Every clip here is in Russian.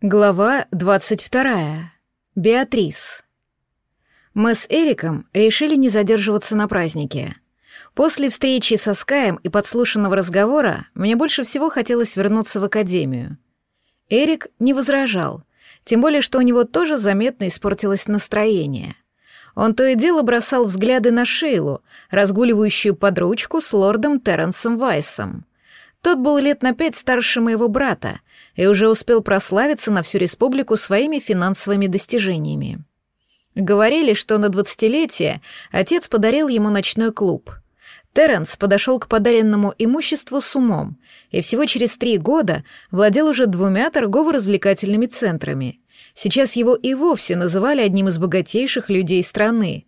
Глава 22. Беатрис. Мы с Эриком решили не задерживаться на празднике. После встречи со Скаем и подслушанного разговора мне больше всего хотелось вернуться в академию. Эрик не возражал, тем более что у него тоже заметно испортилось настроение. Он то и дело бросал взгляды на Шейлу, разгуливающую под ручку с лордом Терренсом Вайсом. Тот был лет на пять старше моего брата — и уже успел прославиться на всю республику своими финансовыми достижениями. Говорили, что на двадцатилетие отец подарил ему ночной клуб. Терренс подошел к подаренному имуществу с умом и всего через три года владел уже двумя торгово-развлекательными центрами. Сейчас его и вовсе называли одним из богатейших людей страны.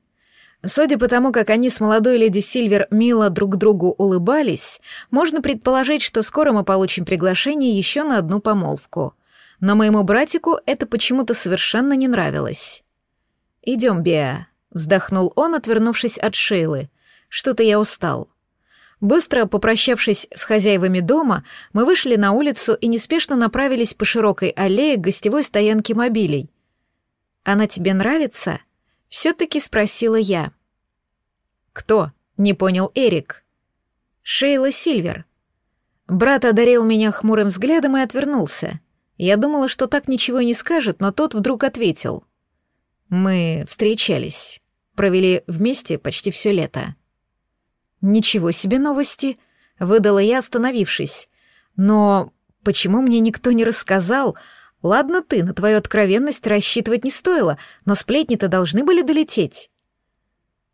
Судя по тому, как они с молодой леди Сильвер мило друг другу улыбались, можно предположить, что скоро мы получим приглашение еще на одну помолвку. Но моему братику это почему-то совершенно не нравилось. «Идем, Беа», — вздохнул он, отвернувшись от Шейлы. «Что-то я устал». Быстро попрощавшись с хозяевами дома, мы вышли на улицу и неспешно направились по широкой аллее к гостевой стоянке мобилей. «Она тебе нравится?» Все-таки спросила я. «Кто?» — не понял Эрик. «Шейла Сильвер». Брат одарил меня хмурым взглядом и отвернулся. Я думала, что так ничего не скажет, но тот вдруг ответил. «Мы встречались. Провели вместе почти все лето». «Ничего себе новости!» — выдала я, остановившись. «Но почему мне никто не рассказал, Ладно ты, на твою откровенность рассчитывать не стоило, но сплетни-то должны были долететь.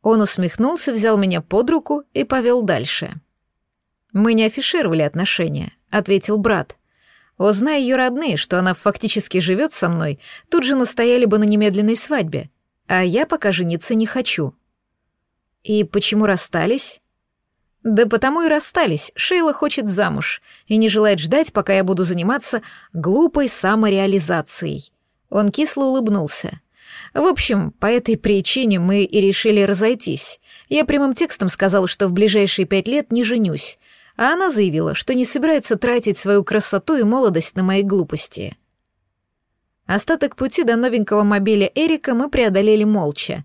Он усмехнулся, взял меня под руку и повел дальше. «Мы не афишировали отношения», — ответил брат. «Узная ее родные, что она фактически живет со мной, тут же настояли бы на немедленной свадьбе, а я пока жениться не хочу». «И почему расстались?» Да потому и расстались. Шейла хочет замуж и не желает ждать, пока я буду заниматься глупой самореализацией. Он кисло улыбнулся. В общем, по этой причине мы и решили разойтись. Я прямым текстом сказал, что в ближайшие пять лет не женюсь, а она заявила, что не собирается тратить свою красоту и молодость на мои глупости. Остаток пути до новенького мобиля Эрика мы преодолели молча.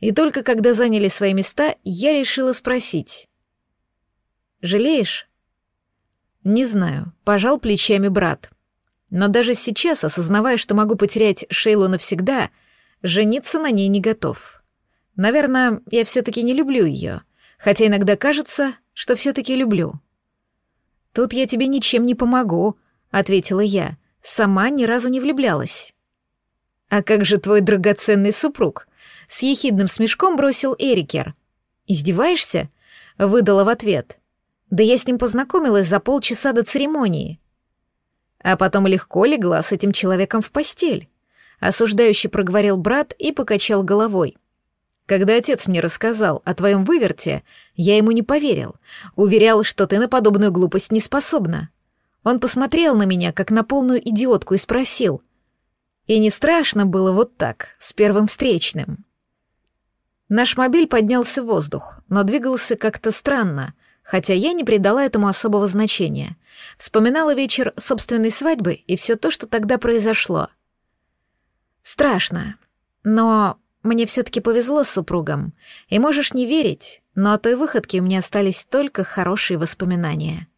И только когда заняли свои места, я решила спросить. Жалеешь? Не знаю, пожал плечами брат. Но даже сейчас, осознавая, что могу потерять Шейлу навсегда, жениться на ней не готов. Наверное, я все-таки не люблю ее, хотя иногда кажется, что все-таки люблю. Тут я тебе ничем не помогу, ответила я. Сама ни разу не влюблялась. А как же твой драгоценный супруг? С ехидным смешком бросил Эрикер. Издеваешься? Выдала в ответ. Да я с ним познакомилась за полчаса до церемонии. А потом легко легла с этим человеком в постель. Осуждающе проговорил брат и покачал головой. Когда отец мне рассказал о твоем выверте, я ему не поверил. Уверял, что ты на подобную глупость не способна. Он посмотрел на меня, как на полную идиотку, и спросил. И не страшно было вот так, с первым встречным. Наш мобиль поднялся в воздух, но двигался как-то странно, хотя я не придала этому особого значения. Вспоминала вечер собственной свадьбы и все то, что тогда произошло. Страшно, но мне все-таки повезло с супругом, и можешь не верить, но о той выходке у меня остались только хорошие воспоминания.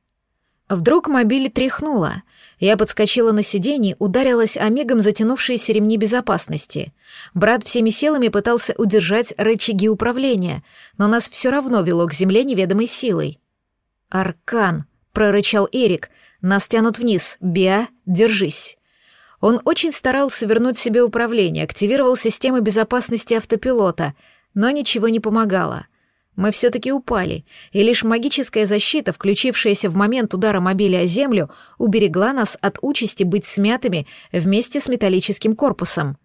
Вдруг мобиль тряхнуло. Я подскочила на сиденье, ударилась о мигом затянувшиеся ремни безопасности. Брат всеми силами пытался удержать рычаги управления, но нас все равно вело к земле неведомой силой. «Аркан!» — прорычал Эрик. «Нас тянут вниз. Биа, держись!» Он очень старался вернуть себе управление, активировал системы безопасности автопилота, но ничего не помогало. Мы все-таки упали, и лишь магическая защита, включившаяся в момент удара мобиля о землю, уберегла нас от участи быть смятыми вместе с металлическим корпусом.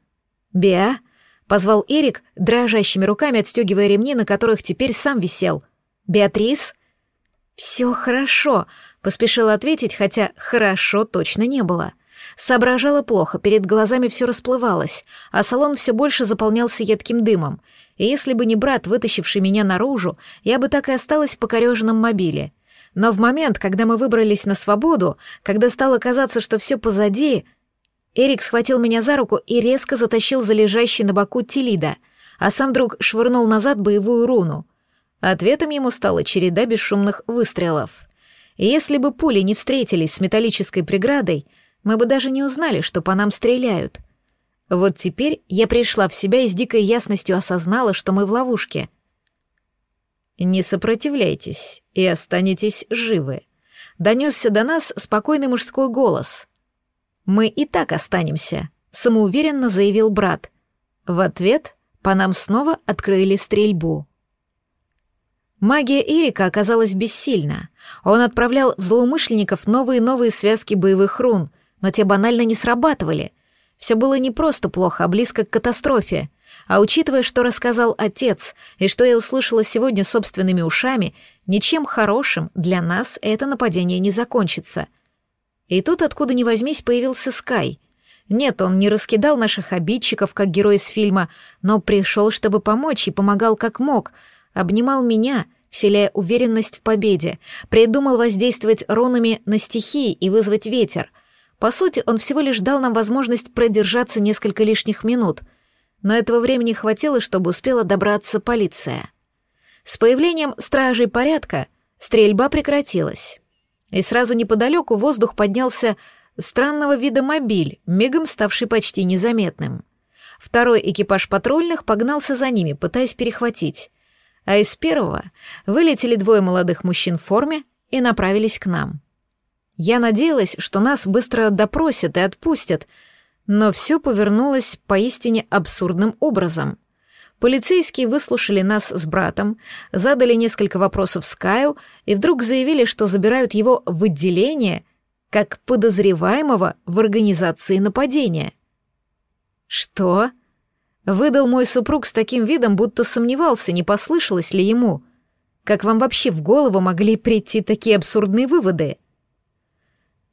«Биа?» — позвал Эрик, дрожащими руками отстегивая ремни, на которых теперь сам висел. «Беатрис?» «Все хорошо», — поспешила ответить, хотя «хорошо» точно не было. Соображала плохо, перед глазами все расплывалось, а салон все больше заполнялся едким дымом. И если бы не брат, вытащивший меня наружу, я бы так и осталась в покореженном мобиле. Но в момент, когда мы выбрались на свободу, когда стало казаться, что все позади... Эрик схватил меня за руку и резко затащил за лежащий на боку Телида, а сам вдруг швырнул назад боевую руну. Ответом ему стала череда бесшумных выстрелов. Если бы пули не встретились с металлической преградой, мы бы даже не узнали, что по нам стреляют. Вот теперь я пришла в себя и с дикой ясностью осознала, что мы в ловушке. «Не сопротивляйтесь и останетесь живы», — донесся до нас спокойный мужской голос. «Мы и так останемся», — самоуверенно заявил брат. В ответ по нам снова открыли стрельбу. Магия Эрика оказалась бессильна. Он отправлял в злоумышленников новые и новые связки боевых рун, но те банально не срабатывали. Все было не просто плохо, а близко к катастрофе. А учитывая, что рассказал отец, и что я услышала сегодня собственными ушами, ничем хорошим для нас это нападение не закончится. И тут, откуда ни возьмись, появился Скай. Нет, он не раскидал наших обидчиков, как герой из фильма, но пришел, чтобы помочь, и помогал как мог, обнимал меня, вселяя уверенность в победе, придумал воздействовать рунами на стихии и вызвать ветер. По сути, он всего лишь дал нам возможность продержаться несколько лишних минут, но этого времени хватило, чтобы успела добраться полиция. С появлением стражей порядка стрельба прекратилась. И сразу неподалеку воздух поднялся странного вида мобиль, мигом ставший почти незаметным. Второй экипаж патрульных погнался за ними, пытаясь перехватить. А из первого вылетели двое молодых мужчин в форме и направились к нам. Я надеялась, что нас быстро допросят и отпустят, но все повернулось поистине абсурдным образом — Полицейские выслушали нас с братом, задали несколько вопросов Скаю и вдруг заявили, что забирают его в отделение как подозреваемого в организации нападения. «Что?» — выдал мой супруг с таким видом, будто сомневался, не послышалось ли ему. «Как вам вообще в голову могли прийти такие абсурдные выводы?»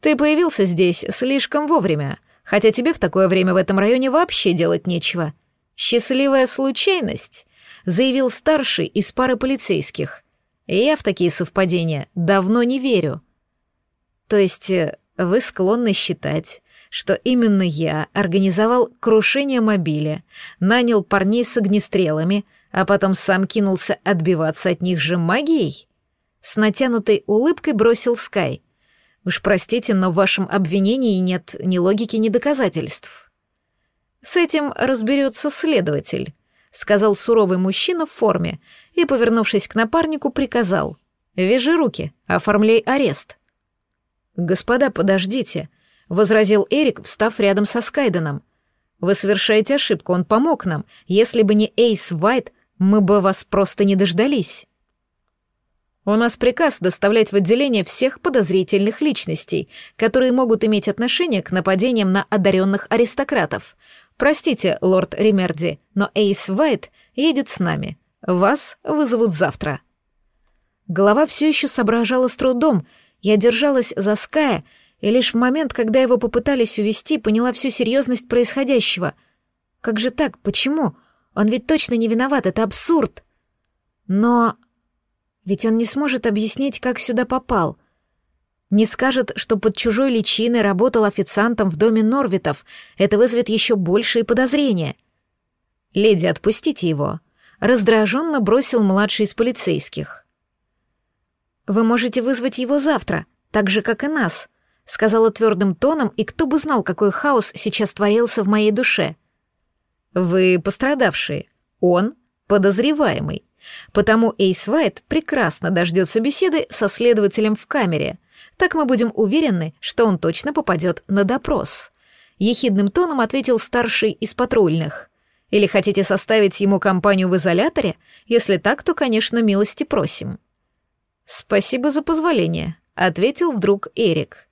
«Ты появился здесь слишком вовремя, хотя тебе в такое время в этом районе вообще делать нечего», «Счастливая случайность», — заявил старший из пары полицейских. «Я в такие совпадения давно не верю». «То есть э, вы склонны считать, что именно я организовал крушение мобиля, нанял парней с огнестрелами, а потом сам кинулся отбиваться от них же магией?» С натянутой улыбкой бросил Скай. «Уж простите, но в вашем обвинении нет ни логики, ни доказательств». «С этим разберется следователь», — сказал суровый мужчина в форме и, повернувшись к напарнику, приказал. «Вяжи руки, оформляй арест». «Господа, подождите», — возразил Эрик, встав рядом со Скайденом. «Вы совершаете ошибку, он помог нам. Если бы не Эйс Вайт, мы бы вас просто не дождались». У нас приказ доставлять в отделение всех подозрительных личностей, которые могут иметь отношение к нападениям на одаренных аристократов. Простите, лорд Ремерди, но Эйс Вайт едет с нами. Вас вызовут завтра». Голова все еще соображала с трудом. Я держалась за Ская, и лишь в момент, когда его попытались увести, поняла всю серьезность происходящего. Как же так? Почему? Он ведь точно не виноват, это абсурд. Но... Ведь он не сможет объяснить, как сюда попал — не скажет, что под чужой личиной работал официантом в доме Норвитов. Это вызовет еще большие подозрения. «Леди, отпустите его», — раздраженно бросил младший из полицейских. «Вы можете вызвать его завтра, так же, как и нас», — сказала твердым тоном, и кто бы знал, какой хаос сейчас творился в моей душе. «Вы пострадавшие, он подозреваемый, потому Эйс Вайт прекрасно дождется беседы со следователем в камере», так мы будем уверены, что он точно попадет на допрос. Ехидным тоном ответил старший из патрульных. Или хотите составить ему компанию в изоляторе? Если так, то, конечно, милости просим. Спасибо за позволение, ответил вдруг Эрик.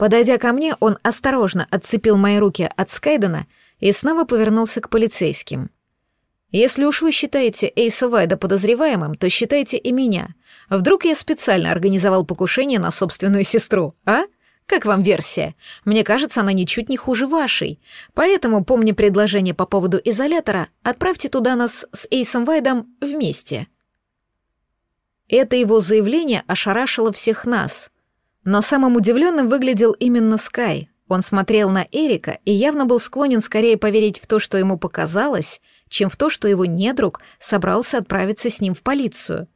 Подойдя ко мне, он осторожно отцепил мои руки от Скайдена и снова повернулся к полицейским. Если уж вы считаете Эйса Вайда подозреваемым, то считайте и меня. Вдруг я специально организовал покушение на собственную сестру, а? Как вам версия? Мне кажется, она ничуть не хуже вашей. Поэтому, помня предложение по поводу изолятора, отправьте туда нас с Эйсом Вайдом вместе. Это его заявление ошарашило всех нас. Но самым удивленным выглядел именно Скай. Он смотрел на Эрика и явно был склонен скорее поверить в то, что ему показалось, чем в то, что его недруг собрался отправиться с ним в полицию.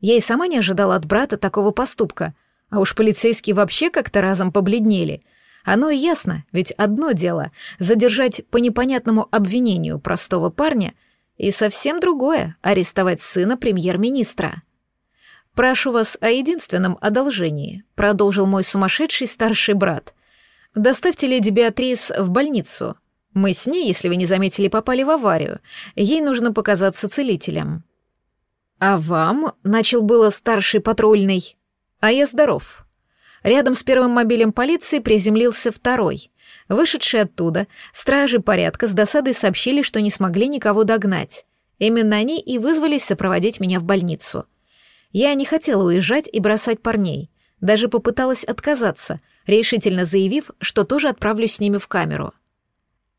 Я и сама не ожидала от брата такого поступка, а уж полицейские вообще как-то разом побледнели. Оно и ясно, ведь одно дело — задержать по непонятному обвинению простого парня, и совсем другое — арестовать сына премьер-министра. «Прошу вас о единственном одолжении», — продолжил мой сумасшедший старший брат — Доставьте леди Беатрис в больницу. Мы с ней, если вы не заметили, попали в аварию. Ей нужно показаться целителем». «А вам?» — начал было старший патрульный. «А я здоров». Рядом с первым мобилем полиции приземлился второй. Вышедшие оттуда, стражи порядка с досадой сообщили, что не смогли никого догнать. Именно они и вызвались сопроводить меня в больницу. Я не хотела уезжать и бросать парней. Даже попыталась отказаться, решительно заявив, что тоже отправлюсь с ними в камеру.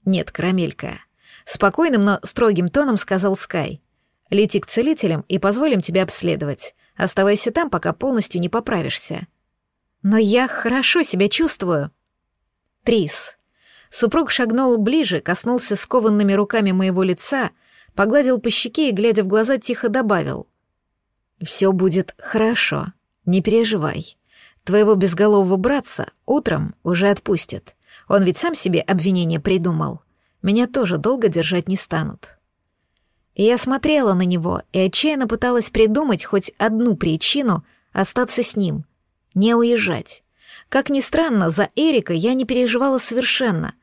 «Нет, карамелька», — спокойным, но строгим тоном сказал Скай. «Лети к целителям и позволим тебя обследовать. Оставайся там, пока полностью не поправишься». «Но я хорошо себя чувствую». «Трис». Супруг шагнул ближе, коснулся скованными руками моего лица, погладил по щеке и, глядя в глаза, тихо добавил. «Все будет хорошо, не переживай. Твоего безголового братца утром уже отпустят. Он ведь сам себе обвинение придумал. Меня тоже долго держать не станут. Я смотрела на него и отчаянно пыталась придумать хоть одну причину остаться с ним, не уезжать. Как ни странно, за Эрика я не переживала совершенно,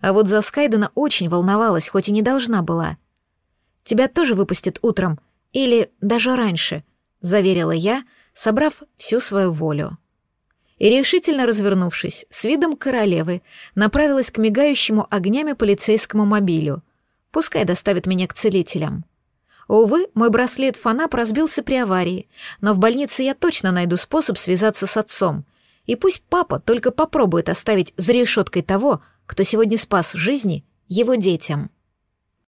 а вот за Скайдена очень волновалась, хоть и не должна была. «Тебя тоже выпустят утром, или даже раньше», — заверила я, собрав всю свою волю и, решительно развернувшись, с видом королевы, направилась к мигающему огнями полицейскому мобилю. Пускай доставит меня к целителям. Увы, мой браслет Фанап разбился при аварии, но в больнице я точно найду способ связаться с отцом. И пусть папа только попробует оставить за решеткой того, кто сегодня спас жизни его детям.